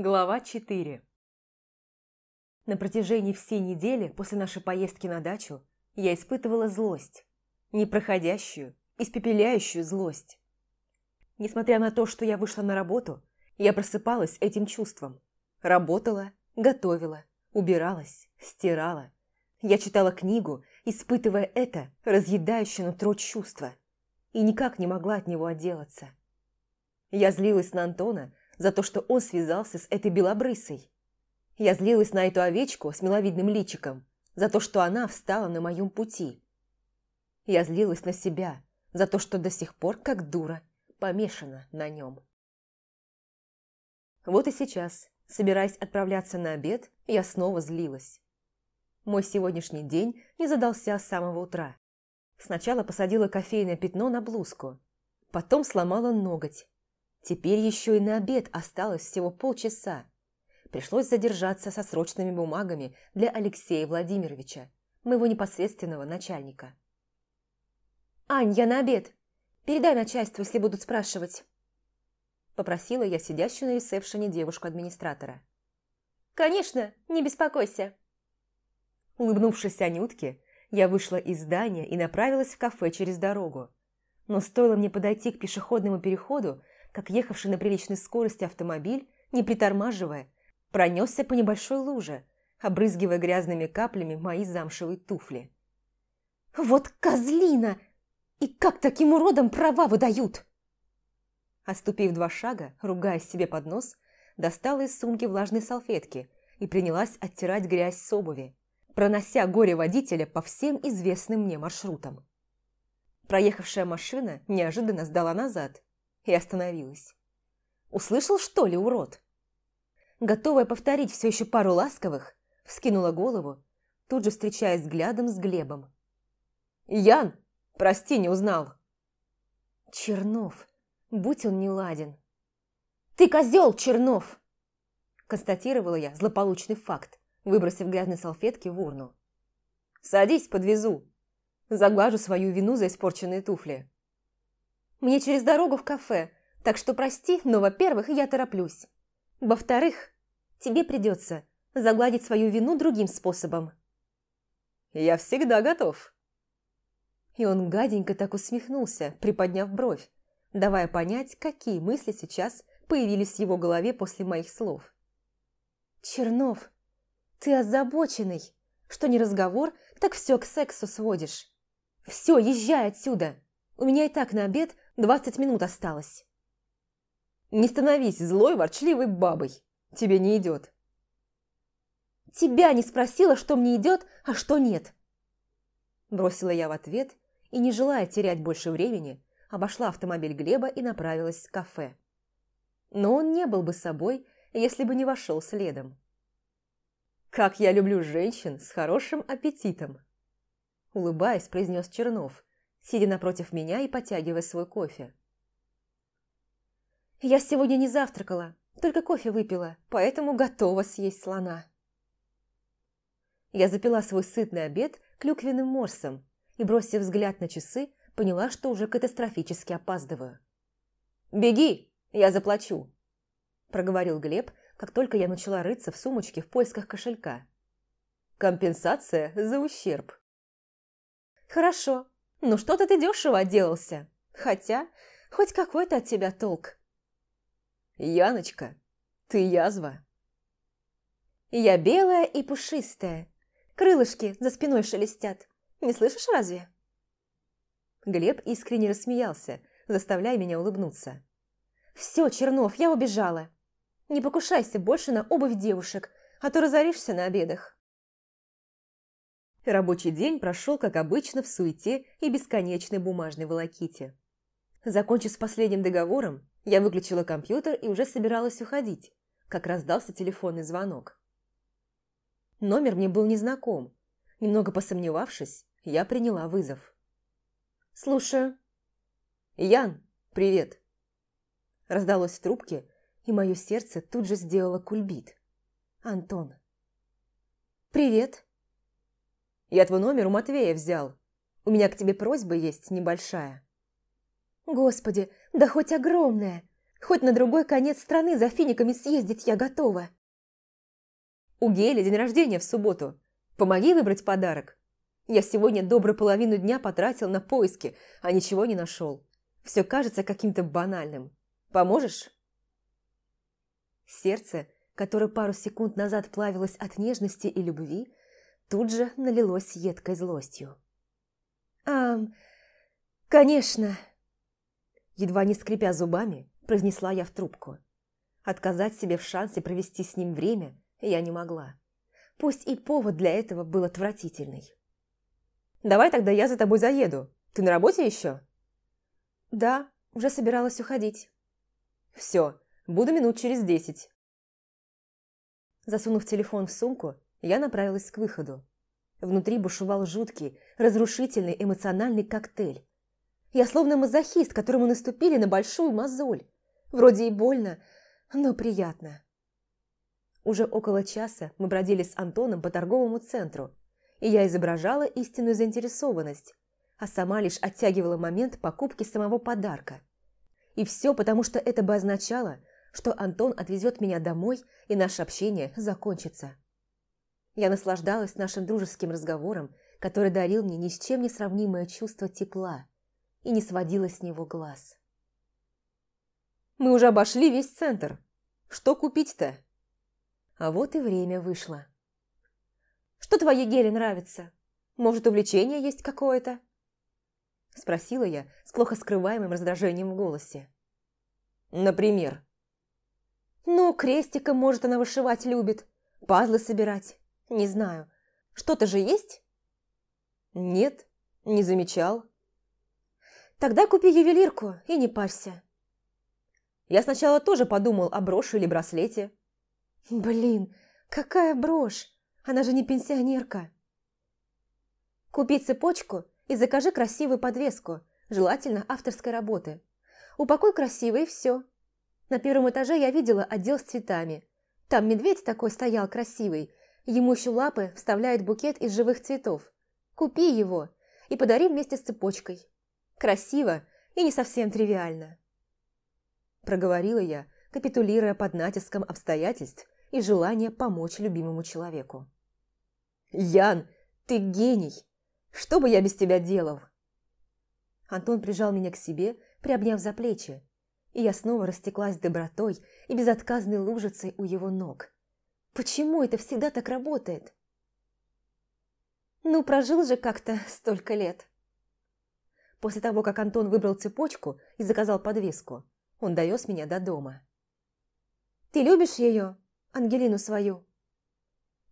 Глава 4 На протяжении всей недели после нашей поездки на дачу я испытывала злость. Непроходящую, испепеляющую злость. Несмотря на то, что я вышла на работу, я просыпалась этим чувством. Работала, готовила, убиралась, стирала. Я читала книгу, испытывая это разъедающее нутро чувство, и никак не могла от него отделаться. Я злилась на Антона, за то, что он связался с этой белобрысой. Я злилась на эту овечку с миловидным личиком, за то, что она встала на моем пути. Я злилась на себя, за то, что до сих пор, как дура, помешана на нем. Вот и сейчас, собираясь отправляться на обед, я снова злилась. Мой сегодняшний день не задался с самого утра. Сначала посадила кофейное пятно на блузку, потом сломала ноготь, Теперь еще и на обед осталось всего полчаса. Пришлось задержаться со срочными бумагами для Алексея Владимировича, моего непосредственного начальника. «Ань, я на обед. Передай начальству, если будут спрашивать». Попросила я сидящую на ресепшене девушку-администратора. «Конечно, не беспокойся». Улыбнувшись Анютке, я вышла из здания и направилась в кафе через дорогу. Но стоило мне подойти к пешеходному переходу, как ехавший на приличной скорости автомобиль, не притормаживая, пронесся по небольшой луже, обрызгивая грязными каплями мои замшевые туфли. «Вот козлина! И как таким уродам права выдают?» Оступив два шага, ругаясь себе под нос, достала из сумки влажные салфетки и принялась оттирать грязь с обуви, пронося горе водителя по всем известным мне маршрутам. Проехавшая машина неожиданно сдала назад, и остановилась. «Услышал, что ли, урод?» Готовая повторить все еще пару ласковых, вскинула голову, тут же встречаясь взглядом с Глебом. «Ян, прости, не узнал». «Чернов, будь он не ладен». «Ты козел, Чернов!» Констатировала я злополучный факт, выбросив грязные салфетки в урну. «Садись, подвезу. Заглажу свою вину за испорченные туфли». Мне через дорогу в кафе, так что прости, но, во-первых, я тороплюсь. Во-вторых, тебе придется загладить свою вину другим способом. Я всегда готов. И он гаденько так усмехнулся, приподняв бровь, давая понять, какие мысли сейчас появились в его голове после моих слов. «Чернов, ты озабоченный. Что не разговор, так все к сексу сводишь. Все, езжай отсюда. У меня и так на обед Двадцать минут осталось. Не становись злой, ворчливой бабой. Тебе не идет. Тебя не спросила, что мне идет, а что нет. Бросила я в ответ и, не желая терять больше времени, обошла автомобиль Глеба и направилась в кафе. Но он не был бы собой, если бы не вошел следом. «Как я люблю женщин с хорошим аппетитом!» Улыбаясь, произнес Чернов, сидя напротив меня и потягивая свой кофе. «Я сегодня не завтракала, только кофе выпила, поэтому готова съесть слона». Я запила свой сытный обед клюквенным морсом и, бросив взгляд на часы, поняла, что уже катастрофически опаздываю. «Беги, я заплачу», – проговорил Глеб, как только я начала рыться в сумочке в поисках кошелька. «Компенсация за ущерб». «Хорошо, ну что-то ты дешево отделался. Хотя, хоть какой-то от тебя толк. Яночка, ты язва. Я белая и пушистая. Крылышки за спиной шелестят. Не слышишь разве? Глеб искренне рассмеялся, заставляя меня улыбнуться. «Все, Чернов, я убежала. Не покушайся больше на обувь девушек, а то разоришься на обедах». Рабочий день прошел, как обычно, в суете и бесконечной бумажной волоките. Закончив с последним договором, я выключила компьютер и уже собиралась уходить, как раздался телефонный звонок. Номер мне был незнаком. Немного посомневавшись, я приняла вызов. «Слушаю». «Ян, привет!» Раздалось в трубке, и мое сердце тут же сделало кульбит. «Антон». «Привет!» Я твой номер у Матвея взял. У меня к тебе просьба есть небольшая». «Господи, да хоть огромная! Хоть на другой конец страны за финиками съездить я готова. У Гели день рождения в субботу. Помоги выбрать подарок. Я сегодня добрую половину дня потратил на поиски, а ничего не нашел. Все кажется каким-то банальным. Поможешь? Сердце, которое пару секунд назад плавилось от нежности и любви, тут же налилось едкой злостью. «А, конечно!» Едва не скрипя зубами, произнесла я в трубку. Отказать себе в шансе провести с ним время я не могла. Пусть и повод для этого был отвратительный. «Давай тогда я за тобой заеду. Ты на работе еще?» «Да, уже собиралась уходить». «Все, буду минут через десять». Засунув телефон в сумку, я направилась к выходу. Внутри бушевал жуткий, разрушительный эмоциональный коктейль. Я словно мазохист, которому наступили на большую мозоль. Вроде и больно, но приятно. Уже около часа мы бродили с Антоном по торговому центру, и я изображала истинную заинтересованность, а сама лишь оттягивала момент покупки самого подарка. И все потому, что это бы означало, что Антон отвезет меня домой, и наше общение закончится. Я наслаждалась нашим дружеским разговором, который дарил мне ни с чем не сравнимое чувство тепла, и не сводила с него глаз. «Мы уже обошли весь центр. Что купить-то?» А вот и время вышло. «Что твоей Геле нравится? Может, увлечение есть какое-то?» Спросила я с плохо скрываемым раздражением в голосе. «Например?» «Ну, крестиком, может, она вышивать любит, пазлы собирать. Не знаю. Что-то же есть?» «Нет, не замечал». «Тогда купи ювелирку и не парься». Я сначала тоже подумал о броши или браслете. «Блин, какая брошь? Она же не пенсионерка». «Купи цепочку и закажи красивую подвеску, желательно авторской работы. Упакуй красиво и все. На первом этаже я видела отдел с цветами. Там медведь такой стоял красивый, ему еще лапы вставляют букет из живых цветов. Купи его и подари вместе с цепочкой. Красиво и не совсем тривиально. Проговорила я, капитулируя под натиском обстоятельств и желания помочь любимому человеку. «Ян, ты гений! Что бы я без тебя делал?» Антон прижал меня к себе, приобняв за плечи, и я снова растеклась добротой и безотказной лужицей у его ног. Почему это всегда так работает? Ну, прожил же как-то столько лет. После того, как Антон выбрал цепочку и заказал подвеску, он довез меня до дома. «Ты любишь ее, Ангелину свою?»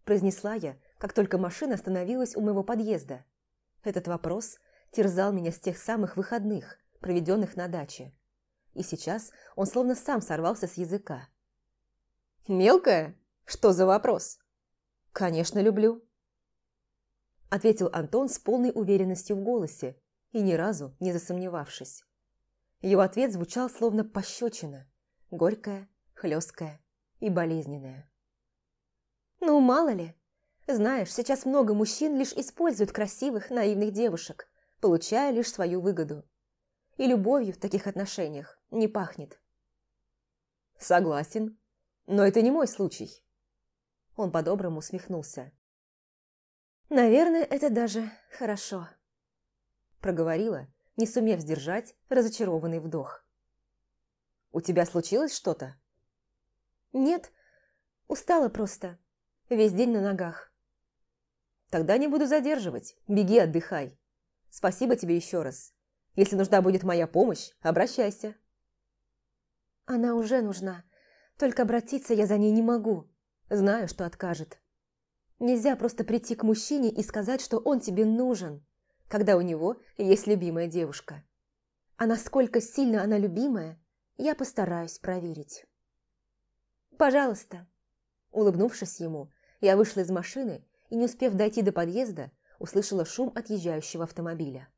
Произнесла я, как только машина остановилась у моего подъезда. Этот вопрос терзал меня с тех самых выходных, проведенных на даче. И сейчас он словно сам сорвался с языка. «Мелкая? Что за вопрос?» «Конечно, люблю», – ответил Антон с полной уверенностью в голосе и ни разу не засомневавшись. Его ответ звучал словно пощечина, горькая, хлесткая и болезненная. «Ну, мало ли. Знаешь, сейчас много мужчин лишь используют красивых, наивных девушек, получая лишь свою выгоду. И любовью в таких отношениях не пахнет». «Согласен, но это не мой случай». Он по-доброму усмехнулся. «Наверное, это даже хорошо», – проговорила, не сумев сдержать разочарованный вдох. «У тебя случилось что-то?» «Нет, устала просто. Весь день на ногах». «Тогда не буду задерживать. Беги, отдыхай. Спасибо тебе еще раз. Если нужна будет моя помощь, обращайся». «Она уже нужна. Только обратиться я за ней не могу. Знаю, что откажет. Нельзя просто прийти к мужчине и сказать, что он тебе нужен когда у него есть любимая девушка. А насколько сильно она любимая, я постараюсь проверить. «Пожалуйста». Улыбнувшись ему, я вышла из машины и, не успев дойти до подъезда, услышала шум отъезжающего автомобиля.